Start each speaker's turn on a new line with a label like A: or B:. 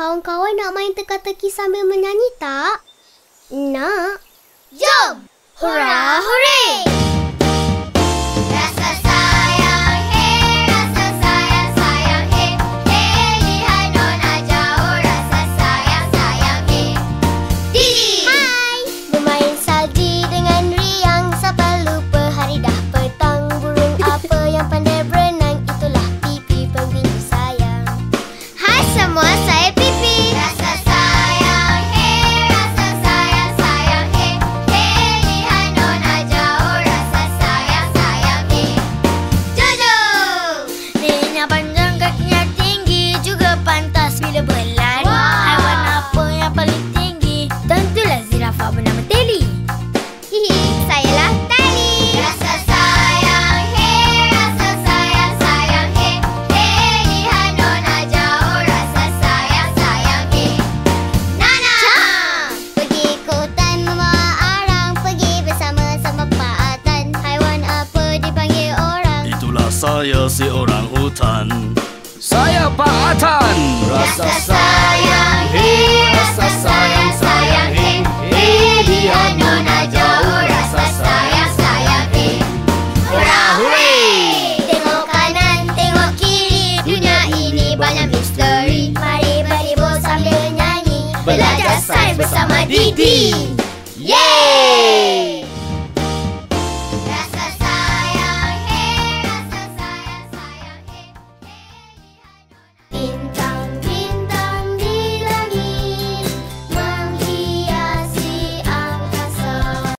A: Kawan-kawan nak main teka-teki sambil menyanyi tak? Nak? Jom! Hurrah! Hurray!
B: saya si orang hutan. Saya Pak Atan Rasa sayang hi Rasa sayang sayang hi Hi
C: dia
B: nona
C: jauh Rasa sayang sayang hi Hurrah hui
A: Tengok kanan
C: tengok kiri. Dunia ini banyak misteri.
A: Mari beri sambil nyanyi. Belajar
D: sains bersama Didi.
C: Yeay!